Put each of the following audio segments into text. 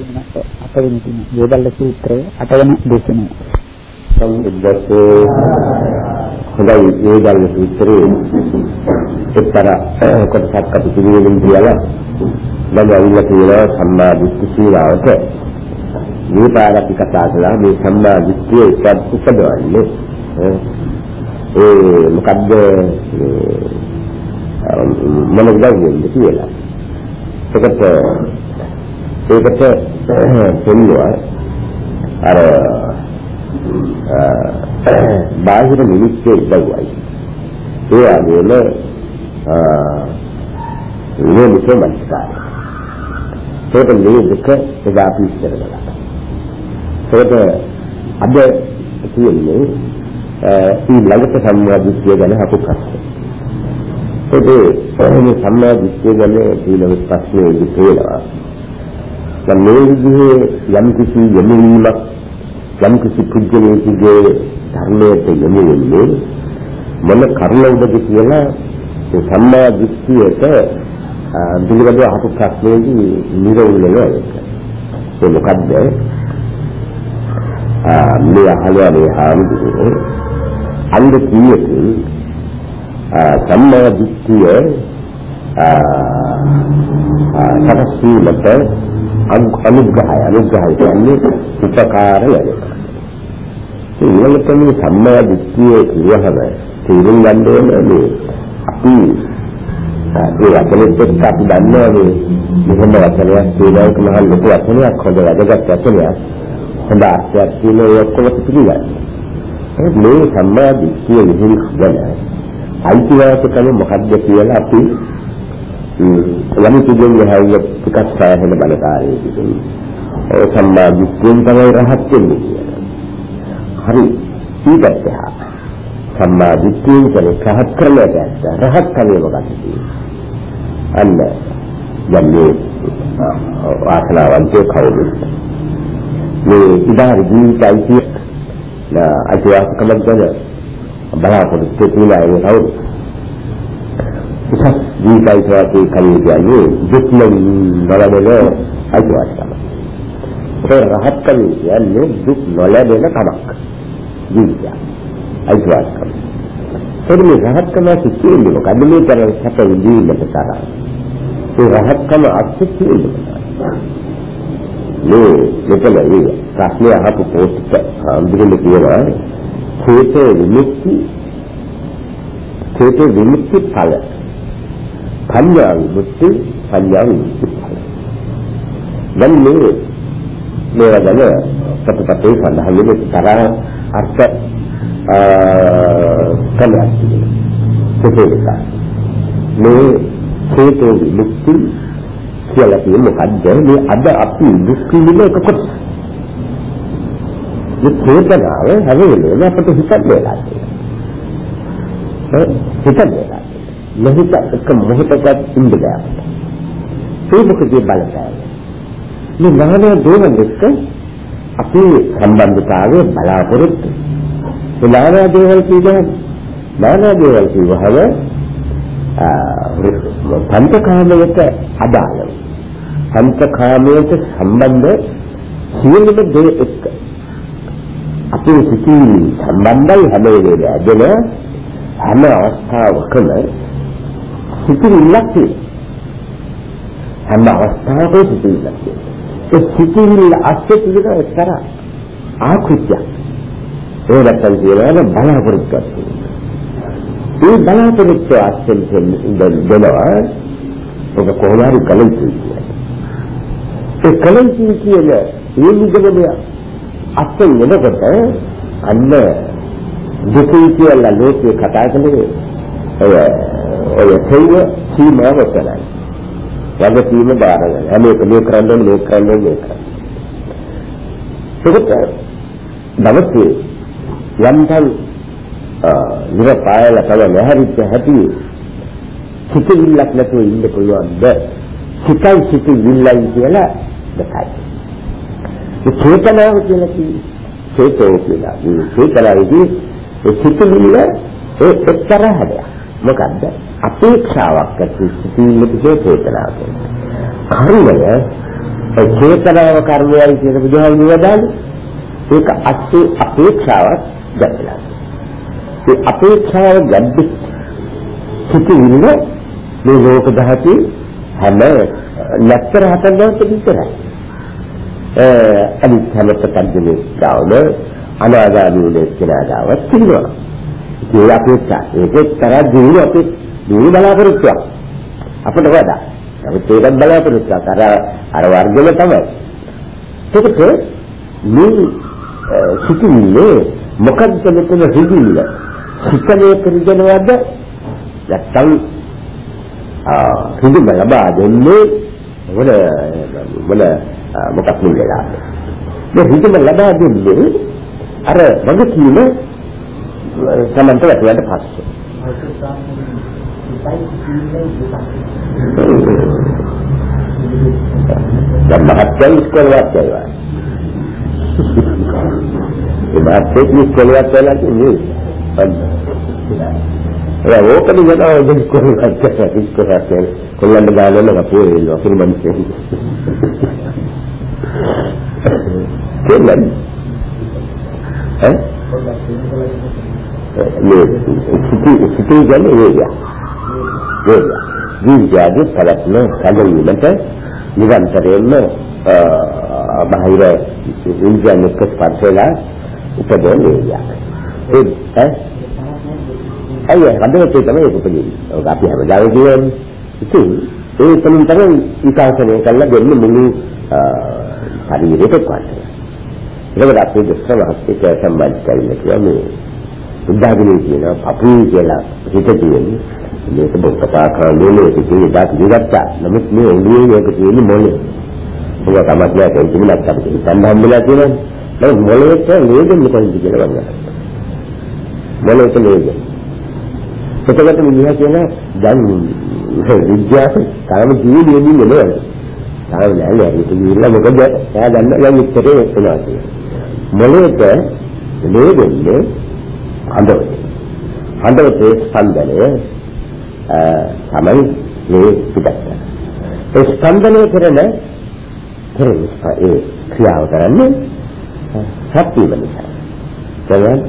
කියනක අටවෙනි දින වේදල්ල සූත්‍රයේ අටවෙනි දේශනය. සම්බුද්දස්සේ හොඳයි. වේදල්ල සූත්‍රයේ. එක්තරා කොටසක් අපි පිළිවෙලින් කියලා. දැන් ඇවිල්ලා තියෙනවා සම්මා දිට්ඨි සීලාවට මේ පාර අපි කතා කළා. මේ සම්මා දිට්ඨිය උපදවන්නේ. ඒ මොකද්ද? මොන විදිහද කියලා. ඒකට ඒකට පෙන්නවා අර බාහිර නිමිත්තේ ඉඳවයි ඒ වගේම නිමිත්තේ මනසයි ඒක මේ දෙක එදා අපි ඉස්සර කළා. ඒක අද කියන්නේ ඊළඟට සම්මාදිට්ඨිය ගැන හකුක්කස්සේ ඒකේ මේ සම්මා දිට්ඨිය ගැන ඊළඟ ප්‍රශ්නේ ඉතිරෙනවා. දැන් මේ විදිහේ යම් කිසි යොමුවීමක් යම් කිසි පුද්ගලයෙකුගේ ධර්මයට යොමු වෙන්නේ මොන කර්මවලද කියලා ඒ සම්මා දිට්ඨියට පිළිබඳව අහපු ප්‍රශ්නේදී නිරවුලනවා ඒක. ඒ මොකද්ද? මේ අහලා මේ හාමුදුරුවෝ අන්ද කීයකින් සම්මා දිට්ඨිය සකස් වීමට අනුග්‍රහය අනුග්‍රහය කියන්නේ උපකාර ලැබෙනවා. ඊළඟට මේ සම්මා දිට්ඨිය කියවහම තේරුම් ගන්න ඕනේ මේ අපි ඒ වචනෙත් එක්ක අපි දන්නවා මේ මෙහෙම වචනයක් කියනවා එක මහා ලොකු වචනයක් හොඳ වැදගත් වචනයක් හොඳ අර්ථයක් තියෙන ඒ ඔක්කොම පිළිගන්න. මේ සම්මා දිට්ඨිය විහිං ගැන අයිතිවාසිකම මොකක්ද කියලා අපි යම් කිසිම හැයිය ටිකක් සාහන බලකාරයෙකුට ඒ සම්මා දිට්ඨියෙන් තමයි රහත් වෙන්නේ කියලා. හරි. ඊකට සම්මා දිට්ඨියෙන් කියන්නේ රහත් කරලට රහත් කලේ මොකක්ද අන්න යන්නේ වාසනාවන්තය කවුරුද මේ ඉදාරි ජීවිතයි කියන අයිතිවාසිකමක් ගැන බලාපොරොත්තු කියලා ඒ කවුද? උසස් ජීවිතය කලිය කියන්නේ දුක්ලෙන් නොලැබෙන අයිතිවාසිකම. ඒ රහත්කම කියන්නේ දුක් නොලැබෙන කමක්. ජීවිතය. අයිතිවාසිකම. ඒ මේ රහත්කම කියන්නේ මොකද්ද මේ කරන සැප විඳීමට තරම්. ඒ රහත්කම අත්‍යවශ්‍යයි. මේ මෙතන ඒ ප්‍රශ්නේ අහපු පොත් අඳුරේ කියනවා චේතෝ විමුක්ති චේතෝ විමුක්ති ඵල පඤ්ඤා විමුක්ති පඤ්ඤා විමුක්ති ඵල දැන් මේ මේවා ගැන ප්‍රතිපත්තේ සඳහන් වෙන තරහ අර්ථ කලක් තිබෙනවා මේ චේතෝ විමුක්ති කියලා කියන්නේ මොකද්ද මේ අද අපි දුක්ඛ විඳ එක කොටස. මේ චේතනාව හැම වෙලේම අපිට හිතක් වෙලා තියෙනවා. හිතක් වෙලා. මෙහිත එක මොහොතකට ඉන්න බෑ. ඒ මොකද බලපෑම. මේ නාන දේවල් එක්ක අපේ සම්බන්ධතාවය බලාපොරොත්තු. ඒ නාන දේවල් කියන්නේ නාන දේවල් කියවහම පංචකාමයට අදාළව පංචකාමයට සම්බන්ධ සියලුම දේ එක්ක අපේ සිතිවිලි සම්බන්ධයි හැම වෙලේම ඇදෙන හැම අවස්ථාවකම සිතිවිල්ලක් තියෙනවා. හැම අවස්ථාවකම සිතිවිල්ලක් තියෙනවා. ඒ සිතිවිල්ල අස්සේ තියෙන එක්තරා ආකෘතියක්. ඒ නැත්තම් කියනවා බලාපොරොත්තුවක් තියෙනවා. ඒ බලාපොරොත්තු අස්සේ දෙනවා ඔබ කොහොම හරි කලින් කියන්නේ. ඒ කලින් කියන ඒ නිගමනය අත්ෙන් වෙනකොට අන්න දුකයි කියලා ලෝකේ කතා කළේ ඔය ඔය තේව සීමාව කරයි. වගේ සීම බාරගෙන හැම එක මේ කරන්නේ මේ කරන්නේ මේ කරන්නේ. ඒකට දවසේ යම්තන් නිරපායල කල නැහැරිච්ච හැටි සිතිවිල්ලක් නැතුව ඉන්න පුළුවන්ද? සිතයි සිතිවිල්ලයි කියලා දෙකයි. ඒ චේතනාව කියලා කියන්නේ චේතෝ කියලා. මේ චේතනාවේදී ඒ සිතිවිල්ල ඒ එක්තරා හැඩයක්. මොකද්ද? අපේක්ෂාවක් ඇති සිතිවිල්ලට චේතනාව කියන්නේ. කර්මය ඒ චේතනාව කර්මයයි කියන බුදුහාමුදුරුවෝ දාන්නේ ඒක අස්සේ අපේක්ෂාවක් දැක්ලා. ඒ අපේක්ෂාව ගැඹුත් සිටින්න මේ ලෝක ධාතු හැම නැත්තර හතන්නත් විතරයි. ඒ අනිත් හැම ප්‍රකල්පනේ ගාවල අනාගාමී කෙනාගාවක් තියෙනවා. ඒ අපේක්ෂා ඒක තරහ දිනු අපේ දිනු බලාපොරොත්තුවක්. අපිට වඩා. නමුත් ඒකත් බලාපොරොත්තුවක් අර අර වර්ගල තමයි. ඒකට මේ සිටින්නේ මොකක්ද මෙතන හිදින්න? හිතේ පරිජනවද නැත්තම් ආ හිදින්න ලබා දෙන්නේ මොන මොන මොකක් නෙවෙලා. මේ හිදින්න ලබා දෙන්නේ අර වගකීම සමන්ත වැටුවට පස්සේ. දැන් මහත්යන් ඉස්කෝලේවත් යනවා. ඒ මහත්යෙක් ඉස්කෝලේවත් යනවා කියන්නේ ඒ ඕකද යනවා ඒ ඉස්කෝලේවත් යනවා ඉස්කෝලේවත් යනවා කොල්ලන්ට දාලා අපේ ඒ අපේ මිනිස්සු. කෙල්ලන් ඈ මේ සිටි සිටි කියන්නේ වේගය. වේගය. වීර්යයේ පළත්න කලවීමට නිරන්තරයෙන්ම බාහිර ඉන්ද්‍රියන් එක්ක ස්පර්ශ වෙලා උපදවන වේගය. ඒ ඈ අය හදවතේ තමයි ඒක උපදින්නේ. ඔක අපි හැමදාම කියන්නේ. ඉතින් ඒ තුලින් තමයි විකාශනය කරලා දෙන්නේ මුළු ශරීරයට කොටස. ඒකට අපි දෙස්ස මහත්කේ සම්බන්ධ කරලා කියන්නේ උදාගනේ කියන අපේ කියලා හිත තියෙන්නේ මේක බොක්කපා කරන්නේ ඒක කියන්නේ දාත් දිගත්තා නමුත් මේ ඔළුවේ මේක තියෙන්නේ මොලේ ඒක තමයි නෑ ඒක තිබුණත් අපිට හිතන්න හම්බෙලා තියෙනවා. නේද මොලේට නේද මොකද කියලා ගන්න මොලේට නේද? එතකොට මිනිහා කියන දැන් විද්‍යාව තාම ජීවිතේ නෙමෙයි. තාම නෑ නෑ. ඒක ඉන්න මොකද? එයා දන්න දැන් ඉච්චරේ වෙනවා මොලේට නේදන්නේ හඳවත. හඳවතේ ස්පන්දනය තමයි මේ පිටත. ඒ ස්පන්දනය කරන කරන ඒ ක්‍රියාව කරන්නේ ශක්තිය නිසා. දැන්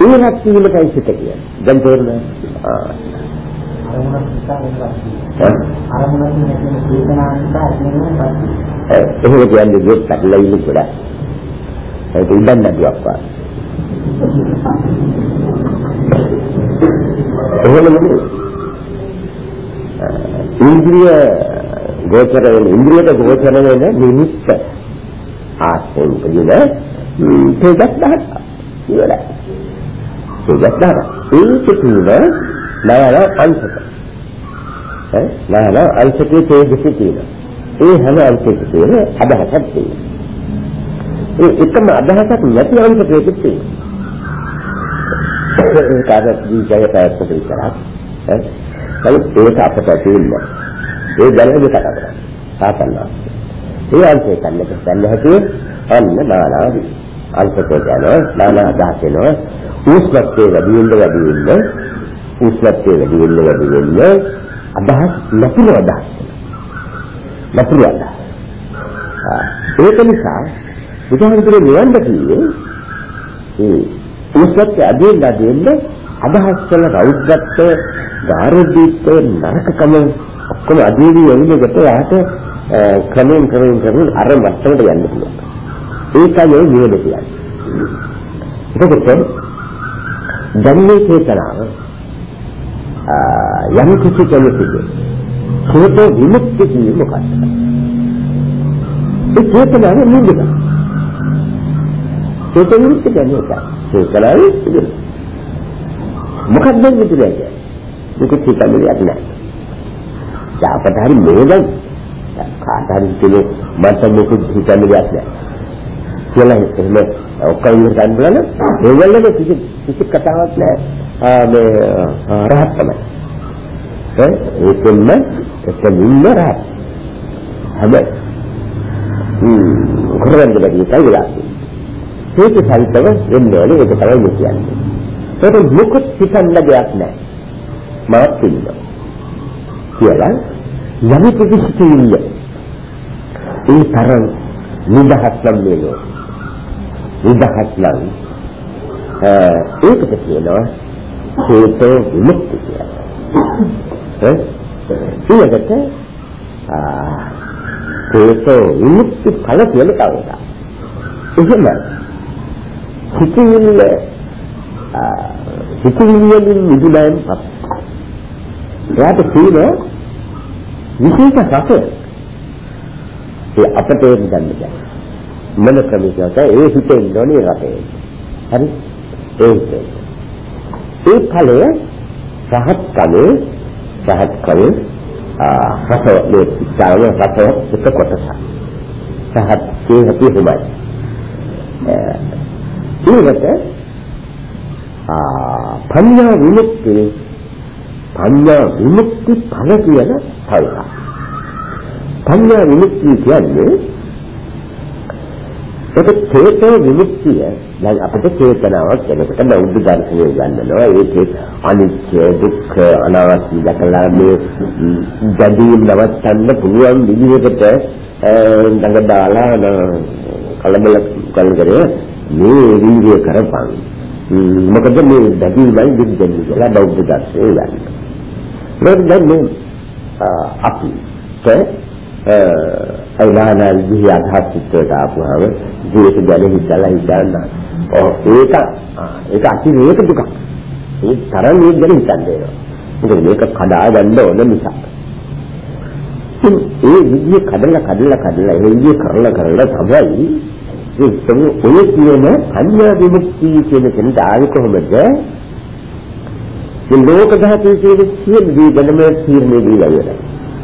ඒ ශක්තිය වලයි සිට කියන්නේ. දැන් ඇතිවෙනවා එහෙම කියන්නේ දෙයක් පැටලෙන්න ගොඩක්. ඒක ඉඳන් නැතිවක් වා. එහෙම නෙමෙයි. ඉන්ද්‍රිය ගෝචර වෙන ඉන්ද්‍රියට ගෝචර වෙන නිමිත්ත ආස්තෙන් කියන තේජස් දහස් ඉවරයි. තේජස් දහස්. ඒක තුන නායන අංශක. ඈ නායන අංශකයේ තේජස් තියෙනවා. ඒ හැම අංශයක තියෙන අදහසක් තියෙනවා. ඒ එකම අදහසක් නැති අංශකයක තියෙනවා. කාට ජීවිතය පැවැත්ම විතරක් ඈ? ඒක අපට තියෙනවා ඒ දැනෙන්න කතා කරා සාතන්නා ඒ අංශය කන්නක සැල්ල හැටි අන්න නානාදි අංශකේ යනවා නානා දාසෙන උස්වත්තේ වැඩි වෙන්න වැඩි වෙන්න උස්වත්තේ වැඩි වෙන්න වැඩි වෙන්න අදහස් නැතිව අදහස් නැතිව අදහස්. ඒක නිසා බුදුහාමුදුරේ නිවන් දකින්නේ ඒ උස්සත් අදින්න අදින්න අදහස් කළ රෞද්‍රත්වය ගාරදීත්වය නරකකම ඔක්කොම අදීවි එන්නකොට යාට ක්‍රමයෙන් ක්‍රමයෙන් ක්‍රමයෙන් අර මට්ටමට යන්න පුළුවන්. ඒකයි නිවන කියන්නේ. එතකොට ධම්මේ චේතනාව යම් කිසි කෙනෙකුට හේතු විමුක්ති කියන්නේ මොකක්ද? ඒ චේතනාව නිදුක. හේතු විමුක්ති කියන්නේ ඒකයි. චේතනාවේ තිබෙනවා. මොකක්ද මේ කියන්නේ? මේක හිතන්නේ නැහැ. අපට හරි මේක කාට හරි කියන්නේ මට මොකද හිතන්නේ නැහැ. කියලා එහෙම ඔක්කොම ගන්න බලන ඒගොල්ලෝ කිසි කිසි කතාවක් නැහැ. මේ රහත් තමයි. ඒ ඒකෙන්න එතනින්ම රහත්. හැබැයි හ්ම් කරන්නේ බැරි එකයි වෙලා. ඒක සහිතව එන්න ඕනේ ඒක තමයි මේ කියන්නේ. ඒක මුකුත් හිතන්න දෙයක් නැහැ. මාත් ඉන්නවා. කියලා යම් කිසි සිතිවිල්ල ඒ තරම් නිදහස් නම් වෙනවා. නිදහස් නම් ඒකට කියනවා හේතු විමුක්ති කියලා. ඈ ඊළඟට ආ හේතු විමුක්ති ඵල කියලා තව එකක්. එහෙම සිතිවිල්ල සිතිවිල්ල වලින් මිදුණාන් පස්සේ එයාට තියෙන විශේෂ රසය ඒ අපට ඒක ගන්න බෑ. මන ක්‍රමිකවට ඒ හිතෙන් නොනේ රටේ. හරි? ඒ හිතේ. ඒ ඵලය සහත් කලේ සහත් කලේ ආ රස මේ ඉස්සාවල රස එක කොටස. සහත් ඒ හැටි හොමයි. ඊළඟට ආ පඤ්ඤා විමුක්ති පඤ්ඤා විමුක්ති ඵල කියන තව පඤ්ඤා විමුක්තිය කියන්නේ ඒක චේතෝ විමුක්තිය. දැන් අපිට චේතනාවක් එනකොට බෞද්ධ දර්ශනය ගන්නවා ඒකේ අනිත්‍ය දුක්ඛ අනාත්ම දැකලා මේ ජඩී නවත්තන්න පුළුවන් විදිහකට දඟ දාලා කලබල කරගෙන මේ වීර්ය කරපන් මොකද මේ දැකීමයි දෙන්නේ කියලා බෞද්ධ දර්ශනය ගන්නවා දැන් මේ අපිට අයිලානා විදිහේ අදහස් චිත්‍රයට ආපුවාම ජීවිත ගැන හිතලා හිතන්න. ඔව් ඒක ඒක අතිරේක දුක. ඒ තරම් මේ ගැන හිතන්න වෙනවා. මොකද මේක කඩා ගන්න ඕන නිසා. ඒ විදිහේ කඩලා කඩලා කඩලා ඒ විදිහේ කරලා කරලා තමයි ඒ තමයි ඔය කියන අන්‍ය විමුක්තිය කියන කෙනෙක් ආවේ කොහොමද? මේ ලෝක ධාතුවේ තියෙන සියලු දේ ගැන මේ තීරණය දීලා ඉවරයි.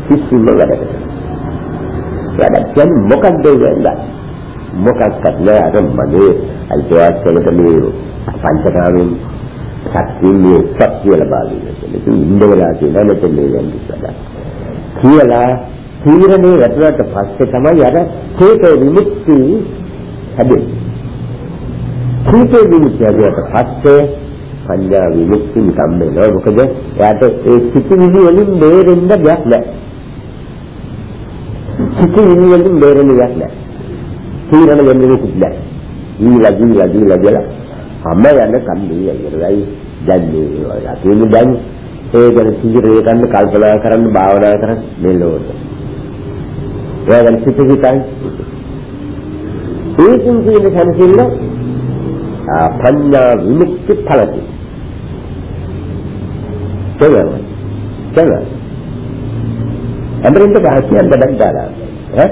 කිසිම වැඩකට. වැඩක් කියන්නේ මොකක්ද කියන්නේ? මොකක්ද නෑ අර මගේ අයිතිවාසිකමට මේ පංචකාමෙන් ශක්තියේ සත්‍ය ලබා දෙන්න. ඉතින් ඉන්දවලා කියලා මෙතන යන්නේ කියලා තීරණේ වැටුණාට පස්සේ තමයි අර චේත විමුක්ති හැදෙන්නේ. චේත විමුක්තිය හැදුවට පස්සේ පඤ්ඤා විමුක්ති නිකම් වෙනවා. මොකද එයාට ඒ සිතිවිලි වලින් බේරෙන්න දෙයක් නැහැ. සිතිවිලි වලින් බේරෙන්න දෙයක් නැහැ. තීරණ වෙන්නේ නැහැ. ඊළඟ ඊළඟ ඊළඟ අම්ම යන කන්නේ ඉවරයි. දැන් මේ අපි දැන් ඒ ගැන සිහිරේ ගන්න කල්පනා කරන්න භාවනා කරන්න මෙලොවට. ඒ ගැන සිත හිතයි. ඒකින් කියන සම්සිල්ල පඤ්ඤා විමුක්ති ඵලති. තේරෙනවද? තේරෙනවද? අමරින්ද භාෂියක් බඩක් දාලා ඈ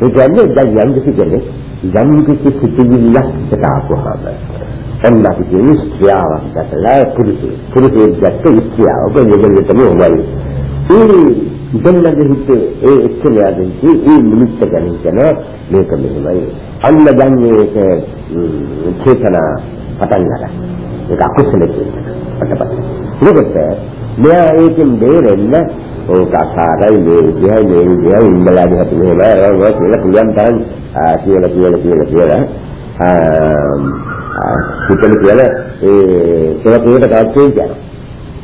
ඒ කියන්නේ දැන් යම් කිසි කෙනෙක් යම් කිසි සිතිවිල්ලක් දක්වහම එන්න අපි කියන්නේ ස්ත්‍රියාවක් දැකලා පුරුෂය පුරුෂයෙක් දැක්ක ස්ත්‍රියාව බෙල්ලෙතම උමයි ඒ දෙන්නගේ හිතේ ඒ එක්කලයන්ගේ ඒ නිමිත්ත ගැන කියන මේක මෙහෙමයි. අන්න දැන් මේක චේතනා පටන් ගන්නවා ඒක අකුසල චේතනා පටපත් ඒකට මෙයා ඒකෙන් බේරෙන්න ඕක අසාරයි මේ විදිහයි මේ විදිහයි ඉන්නලාගේ හැටි මෙහෙමයි අරවා කියලා පුළුවන් තරම් කියලා කියලා කියලා කියලා හිතන කියලා ඒ ඒක ඒකට තාක්ෂේ කියනවා.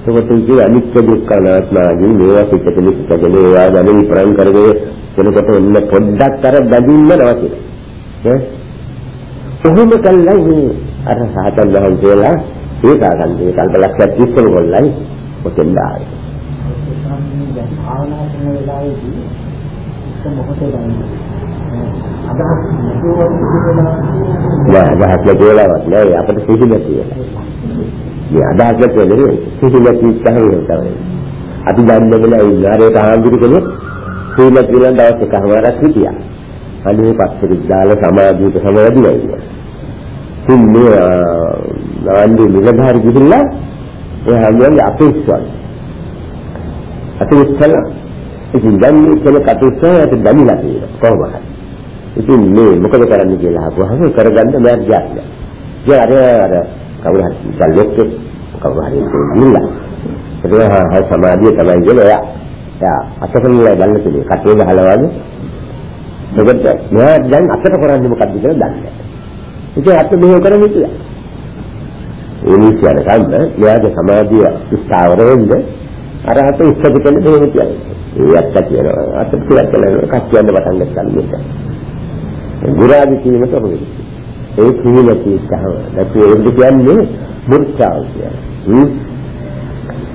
ඒකට ඉතින් අනිත්‍ය දුක්ඛ අනාත්මයි මේවා පිටකලි පිටකලි ඒවා ගැන විපරම් කරගෙන කෙනෙකුට එන්න පොඩ්ඩක් අර බැඳින්න නවතින. ඈ කොහොම කල්ලා අර සාතන් වහන්සේලා ඒක ගන්නේ කල්පලක්ෂයක් ඉස්සර ගොල්ලයි ඔතෙන් ආවේ. දැන් භාවනා කරන වෙලාවේදී එක මොහොතේ දැනෙන්නේ අදහස් නෑ අදහස් නැතිවලවත් නෑ අපිට සිහි නැති වෙලා. මේ අදහස් නැති වෙලේ සිහි නැති තමයි තමයි. අපි දන්නේ නැහැ ඉන්නාරේ තාන්දුරු කෙනෙක් සිහි නැති වෙන දවස් එකමාරක් හිටියා. අනේ පස්සේ දාලා සමාධියට සමවැදිලා ඉන්නවා. ඉතින් මේ නාන්දි නිලධාරි ගිහිල්ලා එයා කියන්නේ අපේ ස්වාමී අපි ඉස්සලා ඉතින් දැන් මේ කෙනෙක් අපි ඉස්සරහට දැමිලා තියෙනවා කොහොමද ඉතින් මේ මොකද කරන්න කියලා අහුවහම කරගන්න බෑ කියන්නේ ඒ අර අර කවුරු හරි දැල්ලෙක් කවුරු හරි ඉන්නවා ඒක හා සමාධිය තමයි කියලා එයා එයා අතකල්ලා ගන්න තියෙන්නේ කටේ ගහලා වගේ ඒකට මෙයා දැන් අතට කරන්නේ මොකද්ද කියලා දන්නේ නැහැ. ඉතින් අත මෙහෙ කරන්නේ කියලා ඒ නිසා ගන්න මෙයාගේ සමාධිය ස්ථාවර වෙන්නේ අරහත ඉස්සක දෙන්න දෙන්න කියන්නේ. ඒ අත්ත කියනවා. අත්ත කියලා කියනවා කච්චියන්න පටන් ගත්තා මේක. ගුරාදි කීමට හොයයි. ඒ කීම කීතහම නැත්නම් ඒක කියන්නේ මුර්චාව කියන්නේ.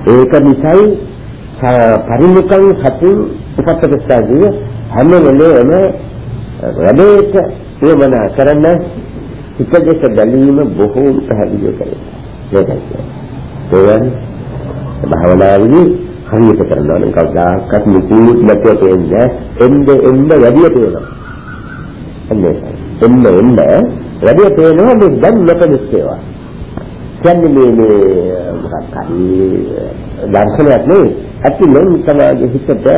ඒක නිසායි පරිමුඛං සතින් උපත්තකස්සාදී හැම වෙලේම වැඩේට එවනා කරන හිතදෙස බැලීම බොහෝ පැහැදිලි කරේ. ඒකයි. ඒයන් භාවනාවේදී හරියට කරනවා නම් කවදාකවත් මුකුත් නැතුව තේන්නේ එන්න එන්න වැඩි තේනවා. එන්නේ එන්න එන්න වැඩි තේනවා මේ දැන් නොකෙනස් ඒවා. කියන්නේ මේ මේ මොකක් හරි දර්ශනයක් නෙවෙයි. ඇතුළෙන් තමයි හිතට ඒ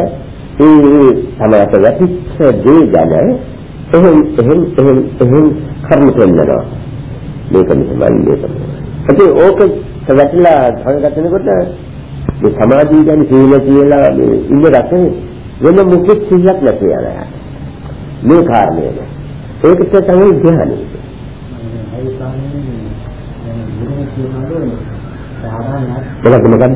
සමයට වැටිච්ච දේ ගැන එහෙන් එහෙන් එහෙන් එහෙන් කර්ම කරනවා. මේක නිසමයි මේක. ඒ ඕක වැටිලා හංගගන්නකොට මේ සමාධිය ගැන සීල කියලා මේ ඉන්න රටේ වෙන මුකුත් සිහියක් නැති යනවා. මේ කාරණේද. ඒකට තමයි ධ්‍යානෙ. මොකක්ද මොකක්ද?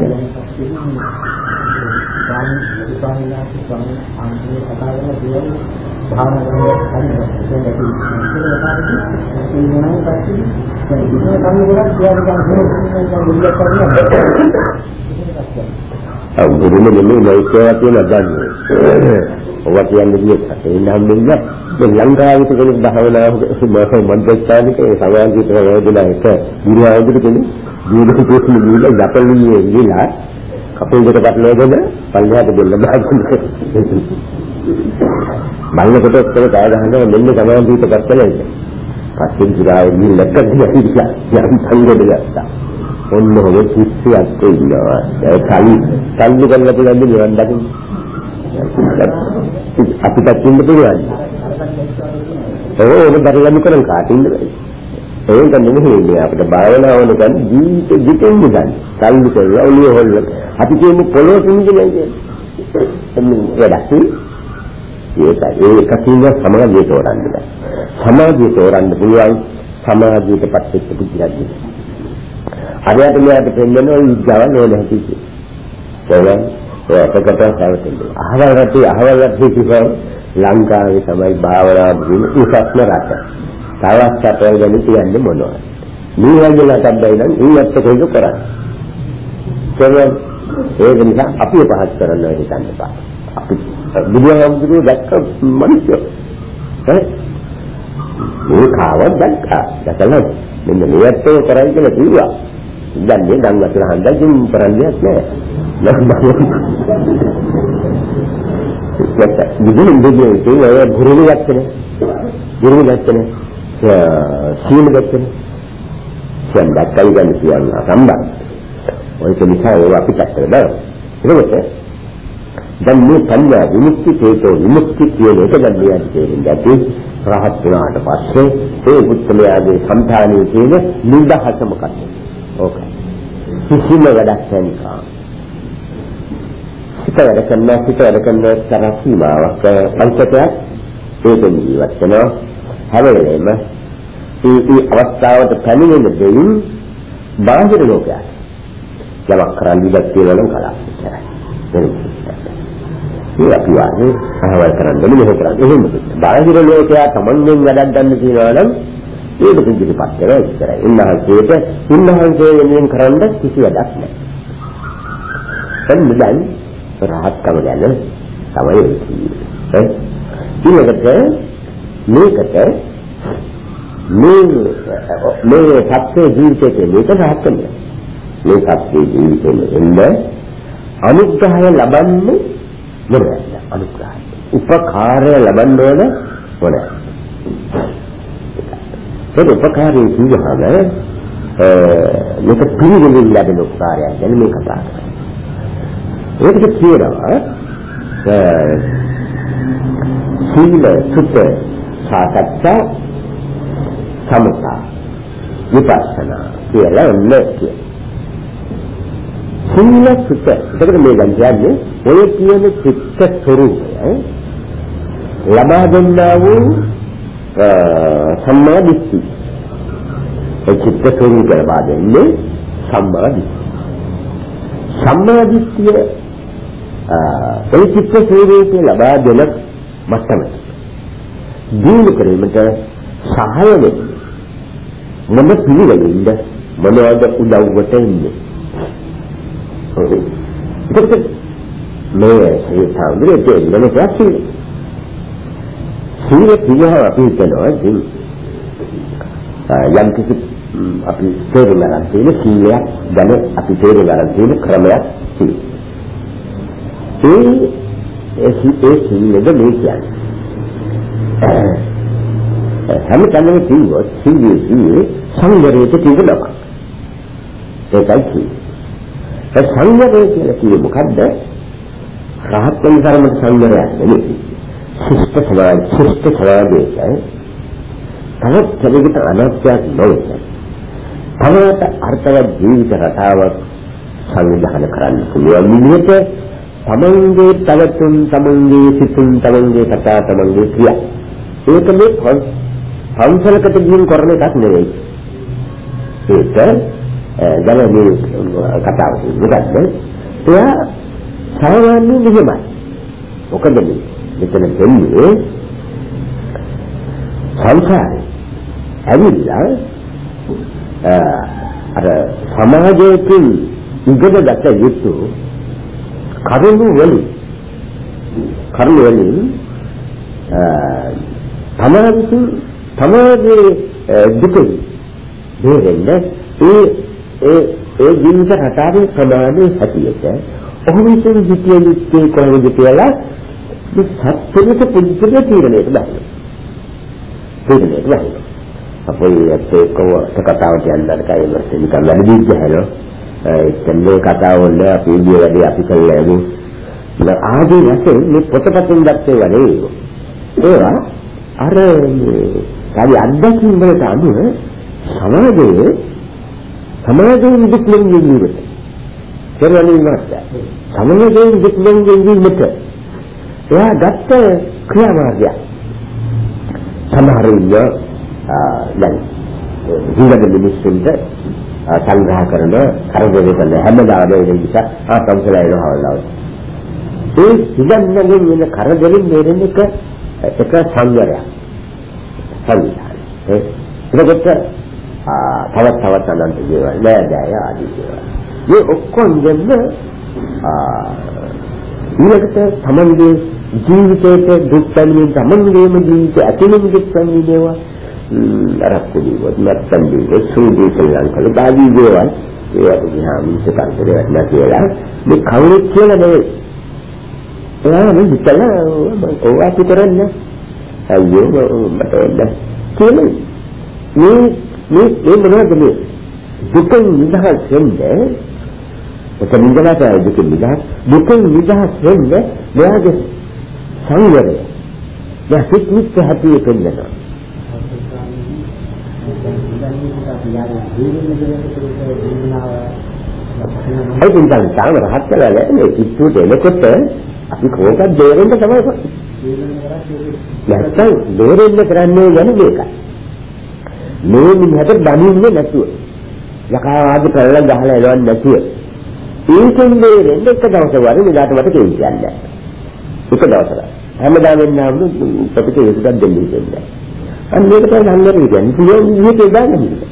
ගුරුම නෙමෙයි ලෞකිකව කියන දන්නේ. ඔවා කියන්නේ කියෙත් ඒ නම් දෙන්නේ දැන් ලංකාවේ කෙනෙක් භාවනාව මන්දස්ථානික සමාජික වේදනා එක ගුරුවරුන්ට කෙනෙක් ජීවිත කෝෂණ නිල යපලියේ නිලා කපුල් දෙක පටලවාගෙන පල්ලෙහාට දෙන්න බාගන්න. මල්ලකට ඔක්කොම කය ගහනවා මෙන්න සමාජීත කරතල ඒක. පස්සේ ගිරාවේ නිලක දිලා යම් සංගද ගත්තා. ඔන්න ඔය කිසියක් ඉන්නවා. ඒ කලි කල්ලි කරලා පුළුවන් නිවන් දකින්න. අපිට ඉන්න පුළුවන්. ඒක ඔබ දරලා කරන් කාටින්ද බැරි. ඒක නෙමෙයි අපිට භාවනාවන ගන්න ජීවිත දිටෙන් ගන්න. කල්ලි කරලා ඔලිය හොල්ල. අපි කියන්නේ පොළොව සිංගලයි කියන්නේ. එන්නේ වැඩක්. ඒක ඒක කියන සමාධිය තෝරන්න බෑ. සමාධිය තෝරන්න පුළුවන් සමාධියට පත්වෙච්ච පුද්ගලයෙක්. අරයට මෙයාට පෙන්නන ඔය විද්‍යාව නෝන හැටි කියන්නේ. ඒකට සාවතෙන්නේ. අහවල් රටේ අහවල් රටේ කිව්වම ලංකාවේ තමයි භාවනා දින උසස්ම රට. තවත් අපේ ගැන කියන්නේ මොනවද? මේ වගේ රටක් බයි නම් ඊයත් කොහෙද කරන්නේ? ඒක ඒක නිසා අපි පහත් කරන්න හිතන්න එපා. අපි බුදුහාමුදුරුවෝ දැක්ක මිනිස්සු. ඈ මේ කාවත් දැක්කා. දැකලා මෙන්න මේත් කරයි කියලා කිව්වා. දැන් මේ දන් වතුර හන්දකින් කරන්නේ නැහැ. බුදුන් දෙවියන් කියන්නේ ගුරුනි ගැත්තනේ. ගුරුනි ගැත්තනේ. සීල ගැත්තනේ. දැන් දැක්කයි ගන්න කියනවා සම්බන්ධ. ඔය නිසා ඒවා අපි පැත්තට දාමු. එතකොට දැන් මේ සංඥා විමුක්ති හේතෝ විමුක්ති කියන එක දැන් මේ අධිතේරින් දැටි රහත් වුණාට පස්සේ ඒ පුත්‍රයාගේ సంతානයේ තියෙන නිදහස මොකක්ද? ඕක. කිසිම වැඩක් නැහැ. හිත වැඩ කරන හිත වැඩ කරන තරහ සීමාවක් පංචකයක් ඒකෙන් ජීවත් වෙනවා. හැම වෙලේම ඒ ඒ අවස්ථාවට පැමිණෙන දෙයින් බාහිර ලෝකයක් යමක් කරන්න ඉඩක් තියෙනවා නම් කලාව. ඒ අපි වාගේ අහවල් කරන්න මෙහෙම කරන්න. එහෙම බාහිර ලෝකයා තමන්ගෙන් වැඩක් ගන්න තියනවා නම් ඒක පිළිපත් කරලා ඉස්සරයි. උන්වහන්සේට උන්වහන්සේ වෙනුවෙන් කරන්න කිසි වැඩක් නැහැ. එන්න දැන් රහත්කම ගැන තමයි කියන්නේ. ඊළඟට මේකට මේ මේ සත්‍ය ජීවිතයේ මේක රහත්කම. මේ සත්‍ය ජීවිතයේ එන්න අනුග්‍රහය ලබන්නේ මොනවද? අනුග්‍රහය. උපකාරය ලබන්න ඕන මොනවද? ඒක උපකාරය කියවහම මේක පිළිගන්නේ ලැබෙන උපකාරය ගැන මේ කතා කරන්නේ. ඒකට කියනවා සීල සුත සාකච්ඡා සමතා විපස්සනා කියලා ඔන්න කියනවා. සීල සුත එතකොට මේ ගැන කියන්නේ ඔය කියන චිත්ත ස්වરૂපය ලබා දෙන්නා වූ සම්මා දිට්ඨි ඒ චිත්ත ස්වરૂපය ලබා දෙන්නේ සම්මා දිට්ඨි සම්මා දිට්ඨිය ඒ චිත්ත ස්වරූපේ ලබා දෙන මට්ටම දිනු කිරීමට සහාය වෙන්නේ මොන පිළිවෙලින්ද මොනවද උදව්වට එන්නේ ඒකට මේ ඒ සාන්දරයේ දෙන්න ප්‍රශ්නේ සීල පිළිවෙල අපි හිතනවා ඉතින් යම් කිසි අපි තේරුම් ගන්න තියෙන සීලයක් ගැන අපි තේරුම් ගන්න තියෙන ක්‍රමයක් තියෙනවා ඒ ඒ සීලෙද මේ කියන්නේ. හැම තැනම කිව්වොත් සීලයේ සීලේ සංවරයට තිබුණා ඒකයි කියන්නේ ඒ සංවරය කියලා කියේ මොකද්ද? රහත් වෙන තරමට සංවරයක් නෙමෙයි. ශිෂ්ට සමාජ ශිෂ්ට සමාජයයි තවත් කෙනෙකුට අනවශ්‍යයක් නොවේ. තවත් අර්ථවත් ජීවිත රටාවක් සංවිධානය කරන්න පුළුවන් විදිහට තමන්ගේ තවතුන් තමන්ගේ සිතුන් තමන්ගේ කතා තමන්ගේ ක්‍රියා ඒක මේ පන්සලකට ගිහින් කරන එකක් නෙවෙයි. ඒක දැන් මේ කතාව මොකද්ද? එයා සාමාන්‍ය මෙහෙමයි. මොකද මෙතන දෙන්නේ සංසාරේ ඇවිල්ලා අර සමාජයෙන් ඉගෙනගත යුතු කරුණු වලින් කරුණු වලින් තමන්ගේ තමගේ දුකෙන් දෙරෙන්න ඒ ඒ ඒ ජීවිත රටාවේ ප්‍රමාණය හැටියට ඔහු විසින් හිතිය යුත්තේ කොහොමද කියලා මේ සත්‍යෙට පුදුම තීරණයක් ගන්නවා. තීරණයක් ගන්නවා. අපේ ඇත්තේ කොහොමද කතාවට යන්නද කයිමත් නිකන් වැඩි දිග්ගහනවා. ඒ කතාව වල අපි ඉන්නේ වැඩි අපි කළා යමු. ආදී වශයෙන් මේ පොතපතින් දැක්කේ වැඩේ. ඒවා අර මේ කාලි අත්දැකීම් වලට අනුව සමාජයේ සමාජයේ දුක්ලෙන් ජීවිත. කෙරවලින් නැත්ද? සමාජයේ දුක්ලෙන් ජීවිත. එයා ගත්ත ක්‍රියාමාර්ගය. සමහර ඉන්න දැන් ජීවිත මිනිස්සුන්ට සංග්‍රහ කරන කරදර කරන හැමදාම ඒ නිසා ආ සංසලයි නහවලා. ඒ සිලන්නගෙන් වෙන කරදරින් මෙරෙන එක එක සංවරයක්. සංවිධානය. ඒකට තවත් තවත් අනන්ත දේවල් නෑදෑය ආදී දේවල්. මේ ඔක්කොම දෙන්න ඊළඟට තමන්ගේ ජීවිතයේ දුක් දැනීම තමන්ගේම ජීවිතය ඇතුළෙන් දුක් දැනීමේවා අරක්කු දීවත් නැත්නම් දීවත් සූදී කියලා කළ බාදී දේවල්. ඒවට ගියාම ඉස්සතරේ නැ කියලා මේ කවුරුත් කියලා නෙවෙයි. එයා මේ හිතලා ඕවා කරන්නේ? අයියෝ මට දැන් කියන්නේ මේ මේ මේ මොනවද මේ දුකෙන් නිදහස් වෙන්නේ? ඒක නිදහස දුකෙන් නිදහස්. දුකෙන් නිදහස් වෙන්නේ මෙයාගේ සංවරය. දැන් හිතනිත් හැටි පෙන්නනවා ඒක නිකන් තාම රහත් කරලා නැහැ කිට්ටුට එනකොට අපි කෝකක් දෙරෙන්න තමයි නැත්තම් දෙරෙන්න කරන්නේ යන මේකයි මේ මිනිහට දනින්නේ නැතුව යකා ආදි කරලා ගහලා එලවන්නේ නැතුව ඒකෙන් දෙරෙන්න එක දවසක් වරි මෙදාට මට කියන්නේ එක දවසක් හැමදාම වෙන්නාම ප්‍රතිකේ එකක් දෙන්නේ කියන්නේ අන්න මේක තමයි හංගරේ කියන්නේ සියුම් විදිහට දාන්නේ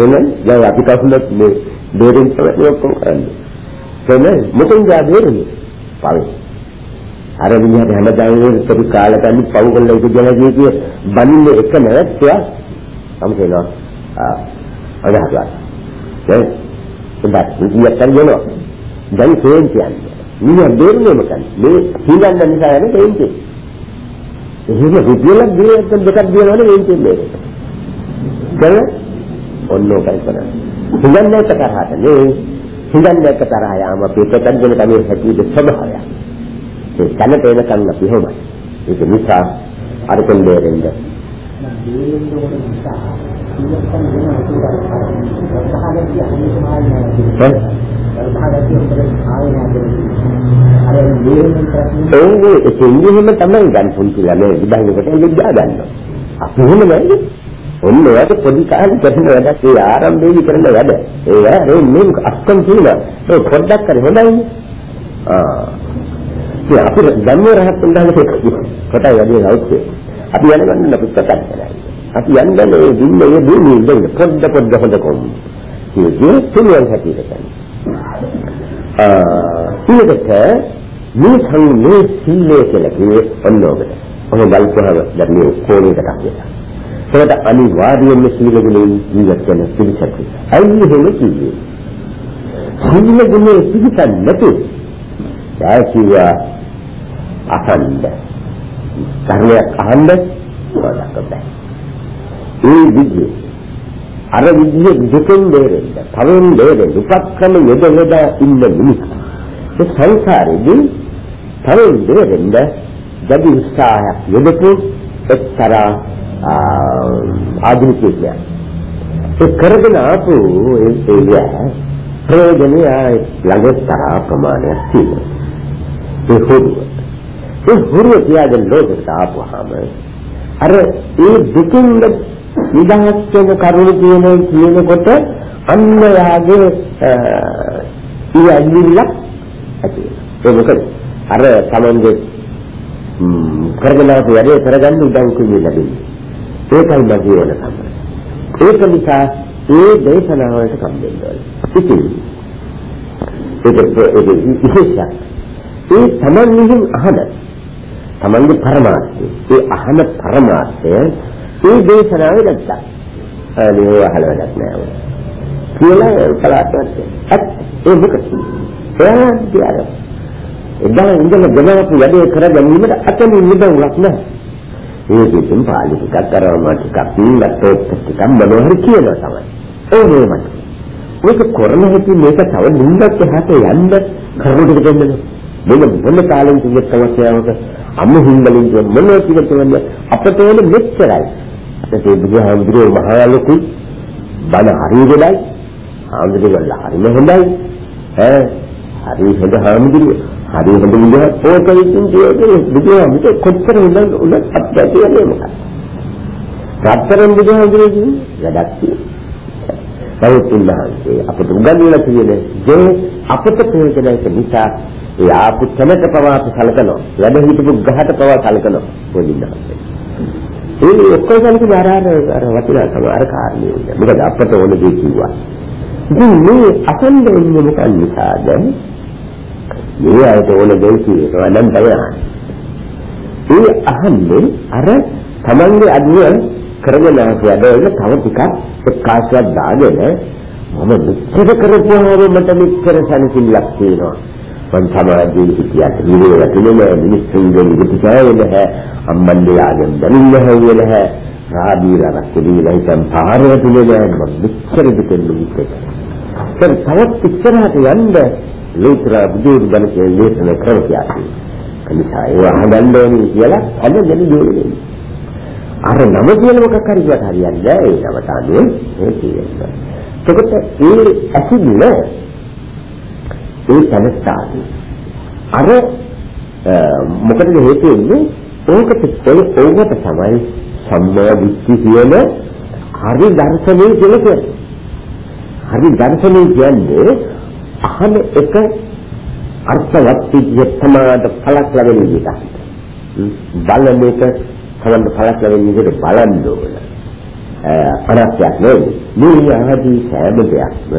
එහෙනම් දැන් අපි කවුරුත් මේ දෙරෙන් තමයි ඔක්කොම කරන්නේ. එහෙනම් මොකෙන්ද දෙරෙන්නේ පරිදි අර විදිහට හැමදාම ප්‍රති කාල ගන්න පව් කරලා ඒක ජලදී කිය. බනින්නේ එක නැත්නම් සම්පේනවා අදහසක්. දැන් ඉතින් ඉතියක් කරගෙනවා දැන් තේන් කියන්නේ මිනිහ දෙන්නේ මොකක්ද? මේ හිලන්න නිසා යන තේන්ති එහෙම රුපියලක් දෙයක් දෙකක් දෙනවනේ මේ කියන්නේ කරන ඔන්නෝකයි කරන්නේ හිලන්න එක තරහට නේ හිලන්න එක තරහ යාම අපේ දෙන තමයි හැටියට ස්වභාවය ඒ තැනට එනකන් අපි එහෙමයි. ඒක නිසා අර කෙන්දෙරෙන්ද. ඒ ඒ කියන්නේ තමයි ගන්න පුංචි ළමයි විභාගයකට විද්‍යාව ගන්නවා. අපි එහෙම නෑ. ඔන්න ඔයාට පොඩි කාලේ කරන වැඩක් ඒ ආරම්භයේදී කරන වැඩ. ඒ ඒ මේ අස්කම් කියලා. ඒ පොඩ්ඩක් කර හොඳයි. ආ ඉතින් අපි ධම්ම රහත් වුණාම කොටයි වැඩි රෞත්‍ය. අපි යනගන්න අපි කතා කරන්නේ. අපි යන්නේ මේ දින්නේ දුන්නේ ඉඳන් පොඩ පොඩ හොඳ කොම්. කියන්නේ තුන්වන් හැටියට කියන්නේ. ආ ඊළඟට මේ සංගේ සීලය කියලා කියේ ඔන්නෝකට. ඔන්න බලපුවහම දැන් මේ කෝණයකට අහුවෙලා. ඒකට අනිවාර්යයෙන්ම සීල ගුණයෙන් ජීවත් වෙන පිළිසක්. අයින් එහෙම කිව්වේ. සීල ගුණේ පිළිසක් නැතු. යාකියා අහන්න. කර්මයක් අහන්න වඩාක් බෑ. ඒ විදිහ අර විදිහ දුකෙන් බේරෙන්න, තවෙන් බේරෙන්න උපක්‍රම යෙද යෙද ඉන්න මිනිහ. ඒ සංසාරෙදී තවෙන් බේරෙන්න දැඩි උත්සාහයක් යෙදපු එක්තරා ආධුනිකයෙක්. ඒ කරගෙන ආපු ඒ ඒ ප්‍රයෝජනය ළඟතරා ප්‍රමාණයක් තියෙනවා. ඒ හොරුව. ඒ හොරුව තියාගෙන ලෝකෙට ආපුවාම අර ඒ දුකින් නිදහස් වෙන කරුණ කියන කියනකොට අන්න යාගේ ඊ ඇවිල්ලා ඇති. ඒ මොකද අර තමන්ගේ කරගෙන ආපු වැඩේ කරගන්න උදව් කුලිය ලැබෙන්නේ. ඒකයි මගේ වෙන සම්මත. ඒක නිසා ඒ දේශනාවලට කම්බෙන්න ඕනේ. ඉතින් ඒක ඒක විශේෂයක්. ඒ තමන් විසින් අහන තමන්ගේ පරමාර්ථය. ඒ අහන පරමාර්ථය ඒ දේශනාවේ නැත්තම්. අනේ අහලා වැඩක් නෑ. කියලා කලාවට. ඒ මොකද? එයා කියනවා එදා ඉඳලා ගමනක් වැඩේ කර ගැනීමට අතනින් නිදවුවක් නැහැ. ඒකෙන් පාලි ටිකක් කරවම ටිකක් ලැප්ටොප් ටිකක් මොනවා හරි කියනවා තමයි. ඕනේ මට. මේක කරන හැටි මේක තව නින්දක් එහාට යන්න කරුණට දෙන්න. මොන මොන කාලෙන් කිව්වත් සමස්යාවක අම්ම හින්දලින් කිය මොනවා කියලා කියන්නේ අපට ඕන මෙච්චරයි. ඒ බුදුහාමුදුරුවෝ මහා ලොකු බණ හරියදයි. හාමුදුරුවෝ හරිම හොඳයි. ඈ හරි හොඳ හාමුදුරුවෝ හරි හොඳ විදිහට ඕක විසින් කියන්නේ බුදුහාමුදුරුවෝ කොච්චර හොඳ උනත් අත්දැකියන්නේ මොකක්ද? රත්තරන් බුදුහාමුදුරුවෝ වැඩක් තියෙනවා. නමුත් උන්වහන්සේ අපට උගන්වලා තියෙන දේ අපට ප්‍රයෝජනයක් නිසා ඒ ආපු තැනට පවා අපි සලකනවා. වැඩ හිටපු ගහට පවා සලකනවා. පොඩින්හන්සේ. ඒ ඔක්කොම සලකන අර අර වටිනා සමහර කාරණේ. මොකද අපට ඕන දේ කිව්වා. ඉතින් මේ අසන්නේ මොකක් නිසාද? මේ අයට ඕන දෙයක් කියනවා නම් තමයි ඒ අහන්නේ අර තමන්ගේ අදිය කරගෙන යද්දී තව ටිකක් එක්කාසයක් දාගෙන මම මෙච්චර කරපුවාම මට මෙච්චර සැනසෙල්ලක් තියෙනවා මං සමාජයේ හිටියට නිරේ වටිනේ මිනිස්සුන්ගේ විදිහට නැහැ අම්මන්ඩියාගෙන් දැනින්න හැවිය නැහැ රාදීලා රැකදීලා ඉතින් පාරේ තුනේ මම මෙච්චර දෙකෙන් මිනිස්සුන්ට දැන් තවත් ඉස්සරහට යන්න ලෝතර බුදුන් ගැන දේශනා කරන කියාසි. කනිසා ඒ අහගන්න ඕනේ කියලා අද දැන් දෙන්නේ. අර නම කියලා මොකක් හරි කිව්වට හරියන්නේ නැහැ. ඒ නම තමයි මේ කියන්නේ. එතකොට ඒ ඇසිල්ල ඒ තනස්ථානේ අර මොකටද හේතු වෙන්නේ? ඕකට ඒ ඕකට තමයි සම්මා දිට්ඨිය කියන හරි දර්ශනය කියලා කියන්නේ. හරි දර්ශනය කියන්නේ අහන එක අර්ථවත් විදිහට සමාද පළක් ලැබෙන විදිහට. බලන එක සමන්ද පළක් ලැබෙන විදිහට බලන්න ඕන. අනත්යක් නෙවෙයි. මේ ආදී සෑම දෙයක්ම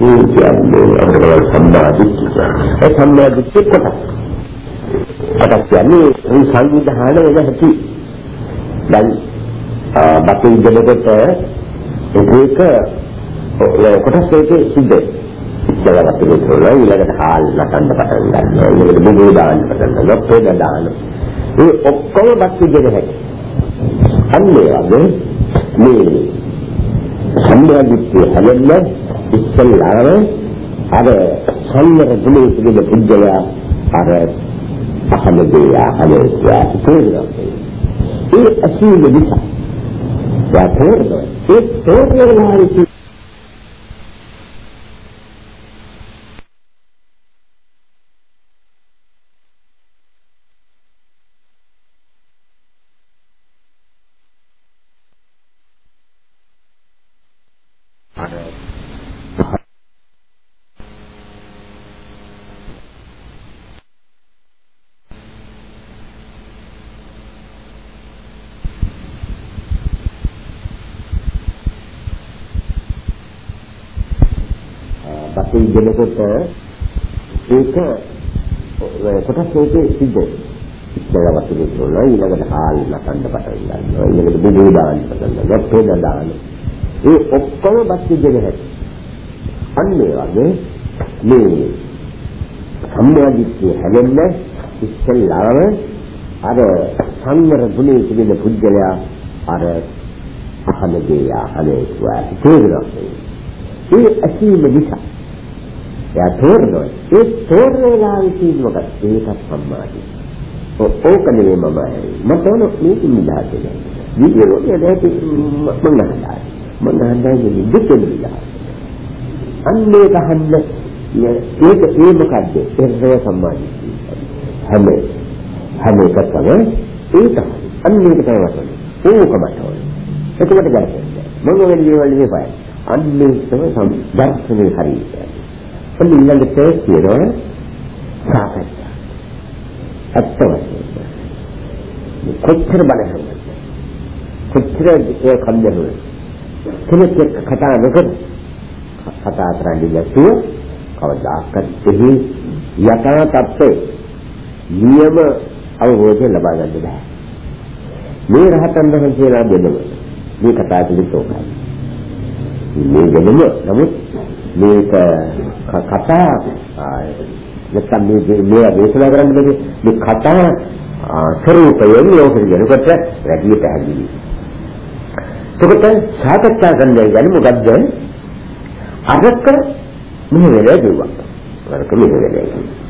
මේ කියන්නේ අපේ සම්මාදිට්ඨිය. ඒ සම්මාදිට්ඨිය කොටස්. කොටස් කියන්නේ මේ සංවිධාන වෙන හැටි. දැන් බකේ ඉඳලකට ඒක කොටස් දෙකේ සිද්ධ ඉස්සරහට පිළිතුරලා ඊළඟට හාල් නටන්න පටන් ගන්නවා. ඊළඟට බුදු දාන්න පටන් ගන්නවා. පොද දාන. මේ ඔක්කොම බත් විදිහට හැටි අන්නේ වගේ මේ සම්මාදිට්ඨිය හැලෙන්න ඉස්සෙල්ලාම අර සංයර ගුණයේ තිබෙන පුද්ගලයා අර අහමදේ අහමදේ තේරෙනවා. ඒ අසීල නිසා. යා තේරෙනවා. ඒ තේරෙනවා පස්සේ ඉගෙනකොට ඒක කොටස් දෙකේ සිද්ධ ඉස්සෙල්ලා වතුර දුන්නා ඊළඟට හාල් නටන්න පටන් ගන්නවා. ඊළඟට බුදු දාන්න පටන් ගන්නවා. පෙළ දාන්න ඒ ඔක්කොම බස් ඉගෙන හැටි අන්න ඒ වගේ මේ සම්මාදිට්ඨිය හැදෙන්න ඉස්සෙල්ලාම අර සංවර ගුණයේ තිබෙන පුද්ගලයා අර අහලගේ අහලේ තේරෙනවා ඒ ඇසීම නිසා එයා තෝරනවා. ඒ තෝරන වෙලාවේ තියෙන මොකක්ද ඒකත් සම්මාදිට්ඨිය ඕක නෙමෙයි මම මට ඕන මේක නිදාගෙන වීඩියෝ එක දැක්කේ මම හදායි මම හදාන්නේ දෙකෙන් නිදා අන්නේ ගහන්න ඒක ඒ මොකද්ද? ඒ සම්මාදිට්ඨිය හැම හැම එකක්ම ඒක. අන්නේ ඒක තමයි වශයෙන් ඕකමට ඕන එතකොට ගන්න. මම වෙන්නේ වල ඉපයි අන්නේ තමයි සම්දර්ශනේ හරියට. අන්න ඊළඟට කියනවා සාකච්ඡා ඇත්ත වශයෙන්ම. කොච්චර බලහම කොච්චර ඒ කන්දරුව කෙනෙක් එක්ක කතා නොකර කතා කරන්නේ නැතුව කවදාකවත් එහි යථා තත්ත්වය නියම අවබෝධය ලබා ගන්න බෑ. මේ රහතන් වහන්සේලා දෙනම මේ කතා කළේ තෝකයි මේ දෙනම නමුත් මේක කතා නැත්තම් මේ මේ දේශනා කරන්න බැරි මේ කතා ස්වરૂපයෙන් ලෝකෙ යනකොට වැඩි පැහැදිලි. එතකොට සාකච්ඡා කරන්න යන්නේ මොකද්ද? අරක මෙහෙ වෙලා දෙවුවා. අරක මෙහෙ වෙලා ඉන්නේ.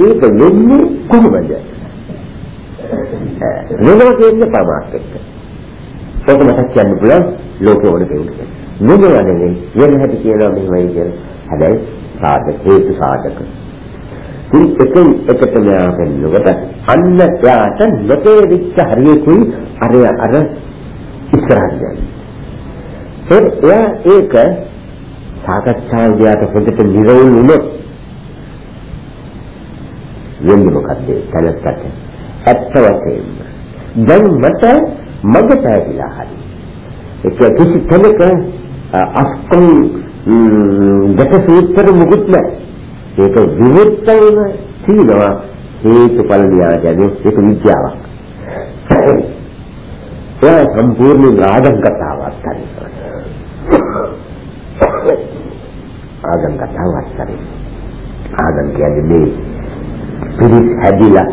ඒක වෙන්නේ කොහොමද? නෝනෝ කියන්නේ පරමාර්ථයක්. ඒක මතක් කියන්න පුළුවන් ලෝකෙ වල දෙන්නේ. නෝනෝ වලනේ වෙන හැටි කියලා මෙහෙමයි කියන්නේ. හැබැයි සාධක හේතු සාධක. ඉතින් එකෙන් එකට යාගෙන්නකොට අන්න යාට නොතේරිච්ච හරියකුයි අර අර ඉස්සරහට යන්නේ. එයා ඒක සාකච්ඡාව ගියාට හොඳට නිරවුල් වුණොත් වෙන්නේ මොකද්ද? තලත්තට. ඇත්ත වශයෙන්ම. දැන් මට මග පැහැදිලා හරි. ඒක කිසි කෙනෙක් අස්කම් දෙක සූත්‍ර මුකුත් නැහැ. ඒක විමුක්තවම තියෙනවා හේතුඵල න්‍යායයෙන් ඒක විද්‍යාවක්. ඒ සම්පූර්ණ ආගම් කතාවක් තමයි. ආගම් කතාවක් තමයි. ආගම් කියන්නේ මේ පිළිස් හැදිලා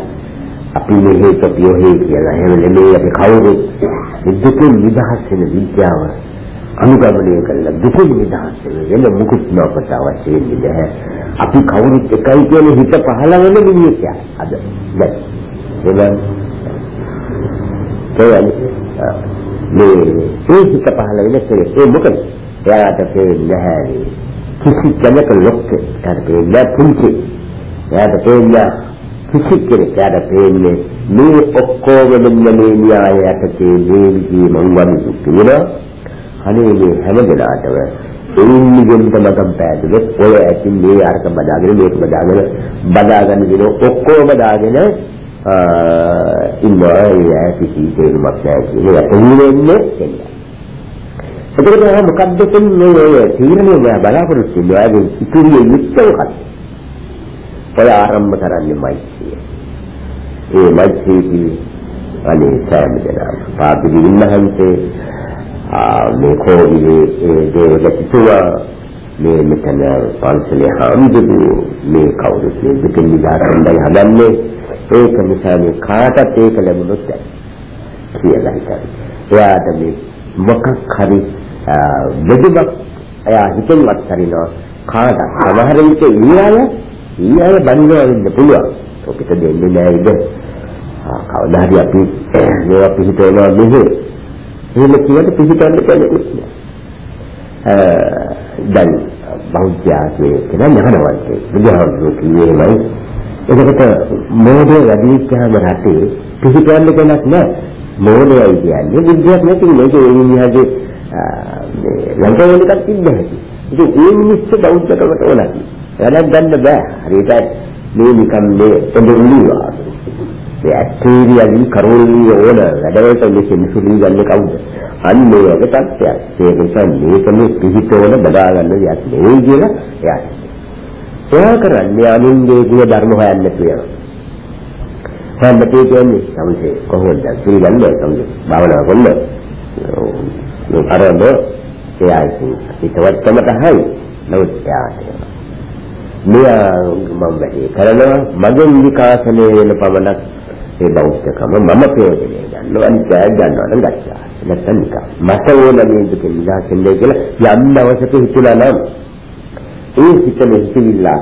අපි මේ හේතු හේ කියලා එහෙම නෙමෙයි අපි කවුරුත් දුකින් නිදහස් වෙන විද්‍යාව අනුගමනය කළා දුකින් නිදහස් වෙන මුකුත් නොකට අවශ්‍ය වෙන්නේ නැහැ. අපි කවුරුත් එකයි කියන හිත පහළ වෙන මිනිහෙක් අද දැන්. එහෙනම් මේ ඒ හිත පහළ වෙන ඒ මොකද? එයාට පේන්නේ නැහැ. කිසි කෙනෙක් ලොක්කේ කරේ පුංචි. එයාට පේන්නේ කිසි කෙනෙක් එයාට පේන්නේ මේ ඔක්කොම මෙන්න මේ න්‍යායයට තේ මේ විදිහේ මං වදිසු කියලා අනේ මේ හැම දෙනාටම එන්නේ ගෙන්ට මගම් පෑදුලොත් ඔය ඇති මේ අරක බදාගෙන මේක බදාගෙන බදාගන්න දින ඔක්කොම දාගෙන ඉන්නවා ඒ කිසි දෙයක් නැහැ කියලා එන්නේ කියන්නේ. එතකොට මොකද්ද කියන්නේ ඔය තීරණය බලාපොරොත්තු වෙනවා ඉතිරිය යුක්තව ඔය ආරම්භ කරන්නේ මෛත්‍රිය. ඒ මෛත්‍රියදී අනේ සෑම දෙනාම පාපිලි ඉන්නහන්සේ මේ කෝවිලේ ඒ දේවදත්තුවා මේ මෙතන පන්සලේ හාමුදුරුවෝ මේ කවුරුත් මේ දුකින් නිදාගන්නයි හදන්නේ ඒක නිසා මේ කාටත් ඒක ලැබුණොත් කියලා හිතන්නේ. එයාට මේ මොකක් හරි මෙදුමක් එයා හිතෙන්වත් හරිනවා කාට සමහර විට ඊයල ඊයල බඳිනවා වෙන්න පුළුවන්. ඔකට දෙන්නේ නෑ ඉද. කවදා හරි අපි මේවා පිළිතේනවා මෙහෙ එහෙම කියවට පිළිගන්න කෙනෙකුත් නෑ. දැන් බෞද්ධයාගේ කියන ඥානවන්තයෙක් බුදුහාමුදුරුවෝ කියනවායි එතකොට මොහොතේ වැඩිච්චාම රටේ පිළිගන්න කෙනෙක් නෑ. මොහොතේ කියන්නේ විද්‍යාවක් නැති මේක ඒ මිනිහගේ මේ ලංකාවේ එකක් තිබ්බ හැටි. ඉතින් ඒ මිනිස්සු බෞද්ධකමට ඕනයි. වැඩක් ගන්න බෑ. හරියට මේ නිකන් මේ එඳුරුලිවා. ඒ ඇක්ටීරියලි කරෝලි ඕන වැඩවලට මේ මිනිස්සු ගන්නේ කවුද? අන්න ඒ වගේ තත්ත්වයක්. ඒ නිසා මේකනේ පිහිටවල බදා ගන්න දෙයක් නෙවෙයි කියලා එයා. එයා කරන්නේ අනුන්ගේ ගුණ ධර්ම හොයන්න කියලා. හැමතේ කියන්නේ සමසේ කොහොමද පිළිගන්නේ සමසේ භාවනා කරන්නේ. අරඹ එයා හිතවත්කමට හයි. නමුත් එයා මෙයා මම වැඩි කරනවා මගෙන් විකාශනය වෙන පමණක් ඒ බෞද්ධකම මම ප්‍රයෝජනය ගන්නවා අනිත්‍යය ගන්නවා නම් ගත්තා. නැත්නම් නිකන් මට ඕන මේ දුක නිදාසෙන්නේ කියලා යම් දවසක හිතුණා නම් ඒ හිතන හිතවිල්ලේ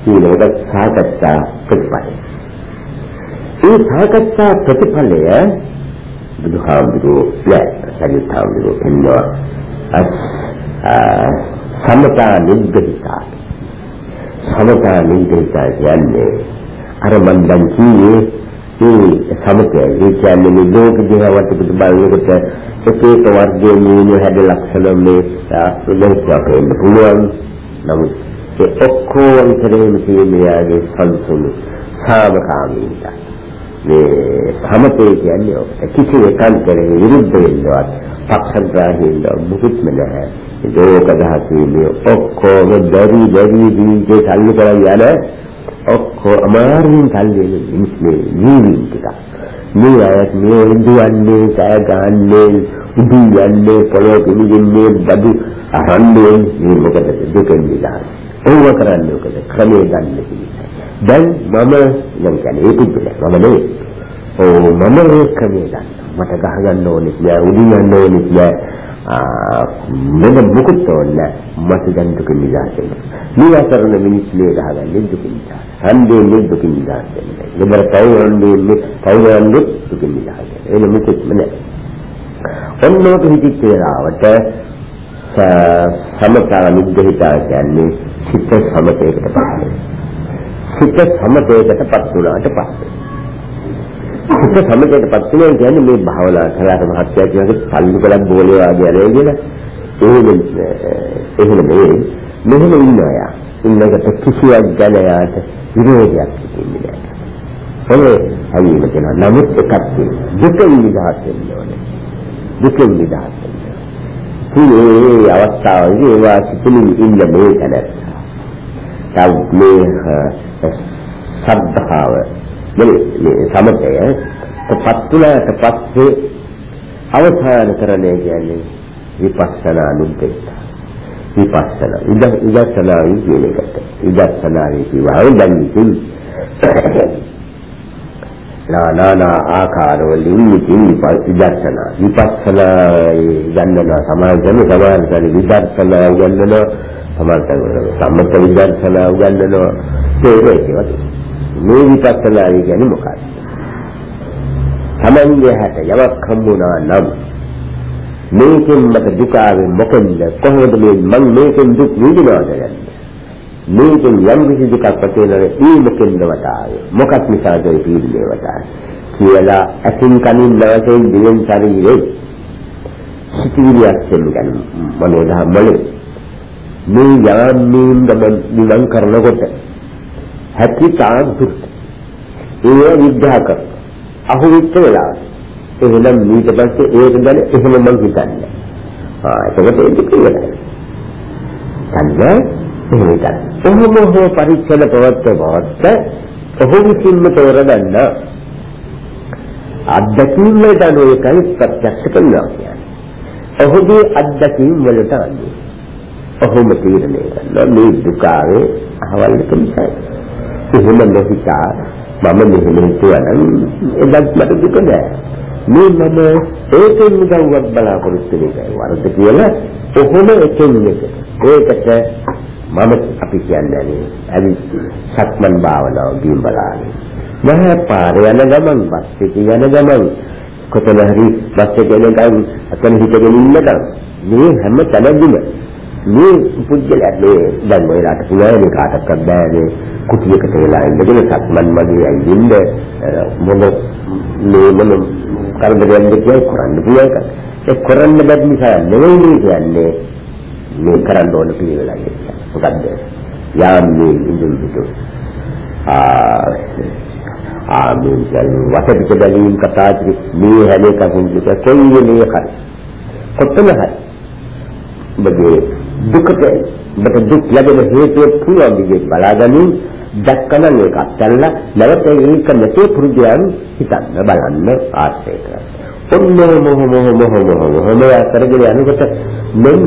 සීලවද සාකච්ඡා ප්‍රතිපලය ඒ සාකච්ඡා ප්‍රතිපලය බුදුහාමුදුරුවෝ ය සරියුත්හාමුදුරුවෝ එන්නවා සමතා නිග්‍රහිතා. සමතා නිග්‍රහිතා කියන්නේ අර මන් දැන් කියේ ඒ සමතය ඒ කියන්නේ මේ ලෝක දිහාවට පිට බලනකොට එක එක වර්ගයේ නියම හැඩ ලක්ෂණ මේ ආස්තලෙන්සක් වෙන්න පුළුවන්. නමුත් ඒ ඔක්කොම විතරේම තියෙන යාගේ සංසුන් සාමකාමීට මේ සමතේ කියන්නේ ඔක. කිසි එකන්තරේ විරුද්ධ වෙන්නවත් පක්ෂග්‍රාහීව මුකුත්ම නැහැ. ඒක දහසේ ඔක්කොම දරි දරි දීගේ තල්ලු කරන් යන ඔක්කොම අමාරුවෙන් තල්ලු වෙන මිනිස් මේ ජීවිත ටික මේ අයත් මේ ඉදුවන්නේ කය ගන්නන්නේ උඩු යන්නේ පොළොව පිළිගන්නේ බඩු අහන්නේ. මේ මොකද දුකෙන් නිදහස් ඕව කරන්නේ මොකද? ක්‍රමයේ ගන්න කිව්වා දැන් මම නම් කියන්නේ ඒක පිළිබඳ මම නෙවෙයි. ඕ මම ඒ ක්‍රමයේ ගන්න මට ගහ ගන්න ඕනේ කියලා උඩු යන්න ඕනේ කියලා. මෙන්න මුකුත් ඕනේ මට දැන් දුක නිදහස් වෙන්න මේ අතරන මිනිස් මේ ගහගන්නේ දුක නිදහස්. හන්දේ මේ දුක නිදහස් වෙන්න ගෙදර පවුරන්නේ මේ පවුරන්නේ දුක නිදහස් වෙන්න එන මුකුත්ම නැහැ. ඔන්නෝක හිතිච්ච වෙලාවට සමතා නිග්‍රහිතා කියන්නේ සිත සමතේකට පත් සිත සමතේකට පත් වුණාට පස්සේ. සිත සමතේකටපත් වෙනවා කියන්නේ මේ භාවනා කලාට මහත්ය කියන්නේ පල්ලි කලක් බෝලේ වගේ අරගෙන එහෙම එහෙම නෙවෙයි මෙහෙම ඉන්නවා ඉන්නකට කිසියක් ගැන යාට විරෝධයක් තිබෙන්නේ නැහැ. ඔය හැවීම කියන නමුත් එකක් තියෙනවා. දුකින් නිදහස් වෙන්න ඕනේ. දුකින් නිදහස් වෙන්න. මේ අවස්ථාවේදී ඒවා සිතුමින් ඉන්න මේ තැනත්තා. තව මේ සද්ධාව මේ සමතය පත්තුලට පස්සේ අවසාන කරන්නේ කියන්නේ විපස්සනා නුද්දේශ විපස්සනා. ඉද ඉදස්සනා කියන එකට. ඉදස්සනා කියවහම දැන් ඉතින් නානා ආකාරවලින් ඉතින් ඉදස්සනා විපස්සනා ගන්නන සමාජයෙන් සමාජයෙන් විදර්ශනා ගන්නන සමාජයෙන් සම්මත විදර්ශනා ගන්නන ඒක ඒකවත් මේ විපස්සනා කියන්නේ මොකක්ද? තමන්ගේ හැට යමක් හම්බුණා නම් මේකෙන් මට දුක ආවේ මොකෙන්ද? කොහොමද මේ මං මේකෙන් දුක් විඳිනවද යන්නේ? මේකෙන් යම් කිසි දුකක් ඇතිවෙනවද? ඒ මොකෙන්ද වටාවේ? මොකක් නිසාද ඒ පීඩනය වටාවේ? කියලා අසින් කනින් නැවතෙන් දිවෙන් ශරීරේ සිතිවිලියක් දෙන්න මනෝදහම් වලින් මේ යාමීන් ගමන් නිවන් කරනකොට හැකි තාක් දුරට ඒ විද්‍යා කර අහු වෙච්ච වෙලාව. එහෙනම් ඊට පස්සේ ඒක ගැන එහෙම මම හිතන්නේ. ආ ඒකට ඒක කියලා කන්නේ එහෙම හිතන්න. කොහොම හෝ පරීක්ෂණ පවත්ව පවත්ත ඔහු විසින්ම තෝරගන්න අත්දැකීම් වලට අනුව ඒකයි ප්‍රත්‍යක්ෂ කරනවා කියන්නේ. ඔහුගේ අත්දැකීම් වලට අනුව. ඔහුම තීරණය කරනවා මේ දුකාවේ අහවල් නිසා එහෙම නොහිතා මම මෙහෙම හිතුවනම් එදත් මට දුක නෑ. මේ මම ඒකෙන් උදව්වක් බලාපොරොත්තු වෙන්නේ වරද කියලා කොහොම එකින් එක. ඒකට මම අපි කියන්නේ ඇවි සක්මන් භාවනාව ගින් බලන්නේ. මම පාරේ යන ගමන් බස් එකේ යන ගමන් කොතන හරි බස් එකේ යනකම් අතන හිටගෙන ඉන්නකම් මේ හැම තැනදීම මේ පුද්ගලයා මේ දැන් ඔයලාට පුළුවන් මේ කාටවත් බෑ මේ කුටියකට වෙලා ඉඳගෙන සක්මන් මගේ ඇවිදින්න මොන මේ මොන කරදරයක්ද කියලා කරන්න පුළුවන් ඒ කරන්න බැරි නිසා නෙවෙයි කියන්නේ මේ කරන්න ඕන පිළිවෙලයි මොකද්ද? යාන්නේ ඉඳන් පිටු. ආ මේ වටපිට බැලීම් කතා කරි මේ හැම එකකින් කිය කොයි මේ හරි. කොතන හරි. ඔබගේ දුකට ඔබට දුක් ලැබෙන හේතුව පුළුවන් විදිහට බලාගනින් දැක්කම මේක අත්හැරලා නැවත ඒක නැතේ පුරුදයන් හිතන්න බලන්න ආශ්‍රය කරන්න. ඔන්න මොහ මොහ මොහ මොහ මොහ මේ අතරගෙන යනකොට මෙන්න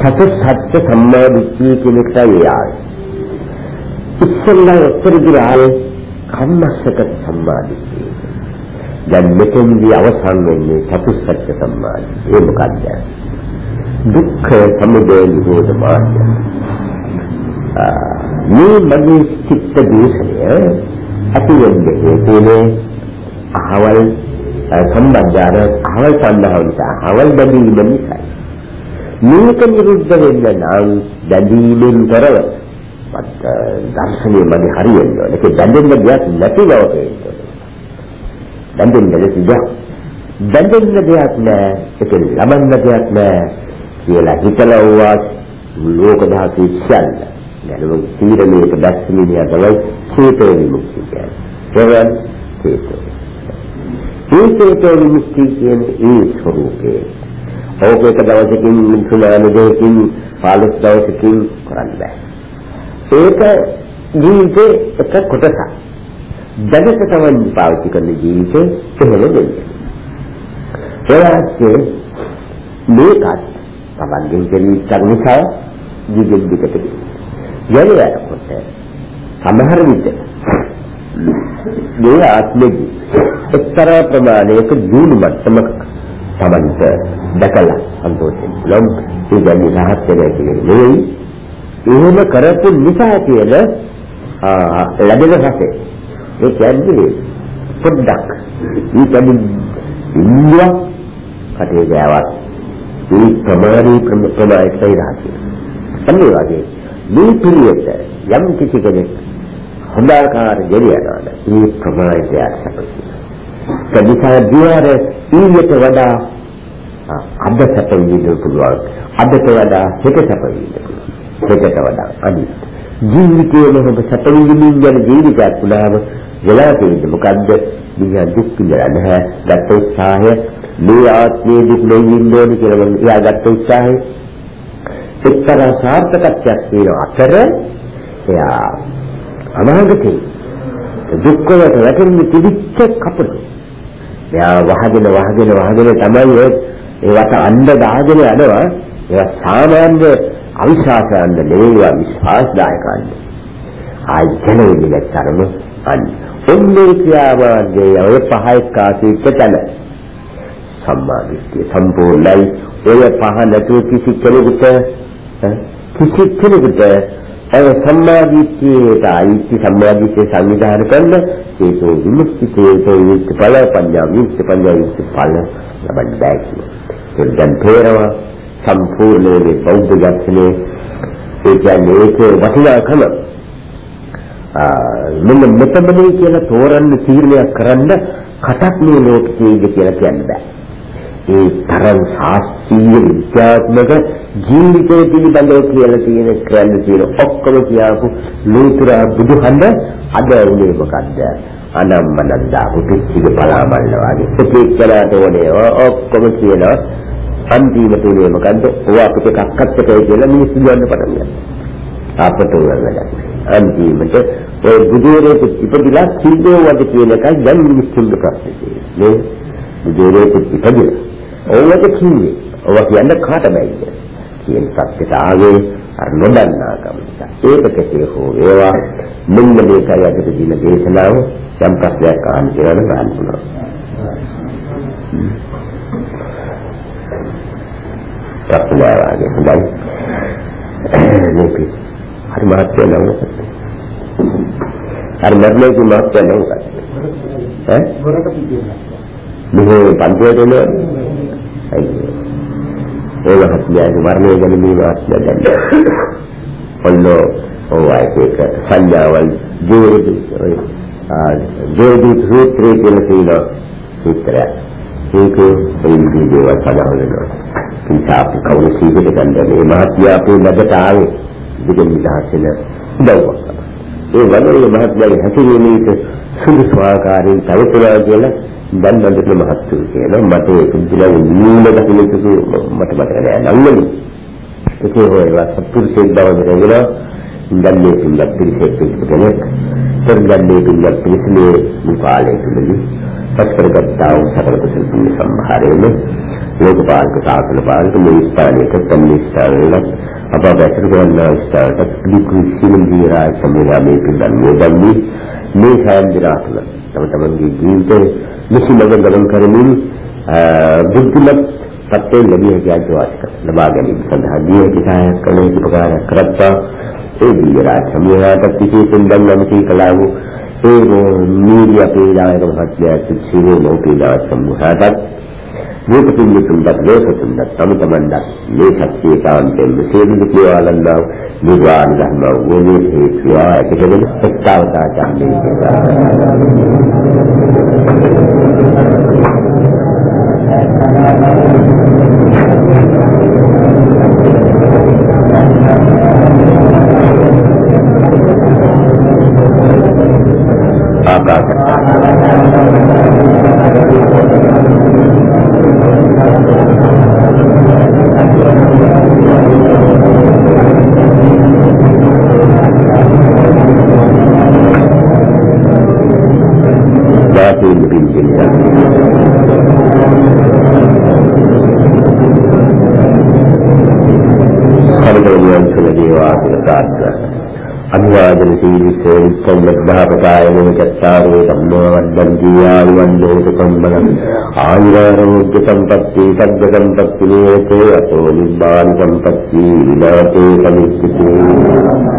සත්‍ය සත්‍ය සම්මා දිට්ඨිය කියන එකට යායි. ඉස්සෙල්ලා උත්තර ආයේ කම්මස්සක සම්මා දිට්ඨිය. දැන් මෙතෙන්දී අවසන් වෙන්නේ චතුස්සත්‍ය සම්මාදිය. ඒ මොකක්ද? දුක්ඛ සමුදය නිරෝධ මාර්ගය. මේ මගේ චිත්ත දෝෂය ඇති වෙන්නේ හේතුනේ අහවල් සම්බන්ධාන අහවල් සම්බන්ධව නිසා අහවල් බැඳීම නිසා මේක නිරුද්ධ වෙන්න නම් බැඳීමෙන් තොරව මත් දර්ශනීය මගේ හරියෙන්න ඒක බැඳෙන්න දෙයක් නැති බව තේරෙනවා බැඳෙන්න දෙයක් බැඳෙන්න දෙයක් නෑ. ඒක ලබන්න දෙයක් නෑ කියලා හිතලා වුණා ලෝක ධාතු ඉස්සල්ලා ගැලවෙ තීරණයක දැක්සීමේ තමයි චේතෝ විමුක්තිය කියන්නේ. ඒවන් චේතෝ. මේ චේතෝ විමුක්තිය කියන්නේ ඒ ස්වરૂපේ. ඕකේක දවසකින් සුමාන දෙකකින් පාලස් දවසකින් කරන්න බෑ. ඒක ජීවිතේ එක කොටසක්. දැනට තමයි පාවිච්චි කරන ජීවිතේ කොහොමද වෙන්නේ? ඒවායේ මේකත් තමන්ගෙන් කෙලිච්ච නිසා ජීවිත දෙකට යලයකට සමහර විට මේ ආත්මෙදි එක්තරා ප්‍රමාණයක ජීවු මට්ටමක තමන්ට දැකලා සන්තෝෂයෙන් ලොම් ඉඳි රහත් වෙන කියන්නේ එහෙම කරපු නිසා කියන ලැබෙන රසය. ඒ කියන්නේ පොඩ්ඩක් මේ කියන්නේ ඉන්දියා කටේ ගෑවත්. මේ ප්‍රමාණී ප්‍රමාණයට ඉරාතියි අන්නේ වගේ මේ පිළිවෙත යම් කිසි කෙනෙක් හොඳාකාර ගෙරියනවා මේ ප්‍රමාණයට සැපසීම. කදිසා දිවාර ඊට වඩා අද සැපෙන්න පුළුවන්. අදට වඩා හෙට සැපෙන්න පුළුවන්. හෙටට වඩා අනිත්. ජීවිතයේ මොකද සැපෙන්න යන ජීවිතයක් පුළාම වෙලා තියෙන්නේ මොකද්ද? දිහා දුක් පිළිලා නැහැ. ගත උත්සාහය මේ ආත්මයේ දුක් දෙයින් ඕනේ කියලා මම එයා ගත උත්සාහය එක්තරා සාර්ථකත්වයක් තියෙන අතර එයා අනාගතේ දුක් වලට වැටෙන්න තිබිච්ච කපට එයා වහගෙන වහගෙන වහගෙන තමයි ඒ වට අnder දාගෙන යනවා. ඒවා සාමාන්‍ය අවිශ්වාසයන්ද නෙවෙයි විශ්වාසදායකයන්ද ආයි කෙනෙකුගේ දැක්තරම අන්න ඔන්නේ ක්‍රියාමාර්ගයේ ඔය පහ එක්කාසී එකතන සම්මාදිට්ඨිය සම්පූර්ණයි. ඔය පහ නැතුව කිසි කෙනෙකුට කිසි කෙනෙකුට අර සම්මාදිට්ඨියට අයිති සම්මාදිට්ඨිය සංවිධානය කරන ඒකෝ විමුක්ති හේතෝ විමුක්ති ඵල පඤ්ඤා විමුක්ති පඤ්ඤා විමුක්ති ඵල ලබන්න බෑ කියනවා. දැන් තේරවා සම්පූර්ණයේ බෞද්ධ දර්ශනයේ ඒ කියන්නේ ඒක වටිනාකම මෙන්න මෙතනදී කියලා තෝරන්න තීරණයක් කරන්න කටක් මේ ලෝකයේ කියලා කියන්න බෑ. ඒ තරම් ශාස්ත්‍රීය විද්‍යාත්මක ජීවිතය පිළිබඳව කියලා තියෙන කියන්න තියෙන ඔක්කොම කියාපු ලෝතුරා බුදුහඳ අද උනේ මොකද්ද? අනම්මනන් දාපු පිච්චිගේ පලාමල්ල වගේ. ප්‍රතික්ෂණයට ඕනේ ඔක්කොම කියනවා. අන්තිමට උනේ මොකද්ද? ඔය අපිට කක්කත් එකයි කියලා මිනිස්සු ගන්න පටන් ගත්තා. අපට උනන්නේ අන්තිමට ඔය බුදුරේ ඉපදිලා සිද්ධෝ වගේ කියන එකයි දැන් මිනිස්සුන්ගේ ප්‍රශ්නේ නේ? බුදුරේ ඉපදිලා. ඔව්වට කිව්වේ. ඔව කියන්න කාට බැයිද? කියන සත්‍යයට ආවේ අර නොදන්නාකම නිසා. ඒක කෙසේ හෝ ඒවා මෙන්න මේකයි අදට දින දේශනාව යම් ප්‍රශ්නයක් අහන්න කියලා ගන්න පුළුවන්. ප්‍රශ්නාවගේ හොඳයි. මේක හරි මහත්ය නම. හරි මරණේ මහත්ය නම. ඈ? මෙහෙ පන්තියේ ඒ මහත්මයාගේ මරණය ගැන මේ මහත්මයා දැන් ඔන්න ඔයයක සංඥාවල් ජීවිත ජීවිත සූත්‍රයේ කියන තියෙන සූත්‍රය ඒක එන්නේ දේවල් සඳහන් වෙනවා නිසා අපි කවුරු සීකට ගන්න මේ මහත්මයා අපේ මැදට ආවේ දෙකෙන් නිදහස් වෙන උදව්වක් ඒ වගේ මහත්මයාගේ හැසිරීමේට සුදුසු ආකාරයෙන් තවතුනා කියලා දැන් බඳින මහත්තු කියනවා මට ඒක දිලා නීල දකින්නතු මට මතක නෑ. නංගලි. ඒකේ හොයලා සත්පුරුෂයෙක් බව දැනගෙන දැන් මේ පිළිගත් පිළිසෙත් කෙනෙක්. තර්ගන්නේ පිළිගත් පිළිසලේ විපාලයේ තුලදී පස්කරගත්තා වූ සකල කුසල පුණ්‍ය සම්භාරයෙන් ලෝකපාලක සාසන පාලක මේ ස්ථානයේ තන්නේ ස්ථානවල අප වැසුරු කරන ස්ථානට පිළිකුල් සිලින්දී රාජ සම්මේලනයේ පිළිගන්නේ දැන්නේ මේ සෑම දිනකටම තම තමන්ගේ ජීවිතේ නිසිමඟ ගමන් කරමින් බුද්ධිමත් සත්‍යය ලැබිය හැකි ආශාවක් ලබා ගැනීම සඳහා දී කිසායක් කළ යුතු ප්‍රකාරයක් කරත්තා ඒ දී රාජ සම්මේලනයට විශේෂයෙන් දැන් නම් කළා වූ ඒ මීඩියා පීඩායක මහත්මයාට සිවෝ ලෝකීලා සම්මුහාටත් මේක පිළිතුරුක් ලෝකතුන්ද තම තමන්ද මේ ශක්තිය සාන්තෙන් මෙසේද කියවලන්නා නිර්වාණ ධර්ම වූනේ හේතුව ඒකගෙන එක්තාවතා චන්නේ අභිවාදන සම්බද්ධාපකාය මොචත්තාරෝ ධම්මෝ වද්දන්ති ආයුවන්දෝ සම්බලං ආයුරෝග්‍ය සම්පත්ති සග්ග සම්පත්ති නේතේ අතෝ නිබ්බාන සම්පත්ති විනාතේ සමිච්ඡති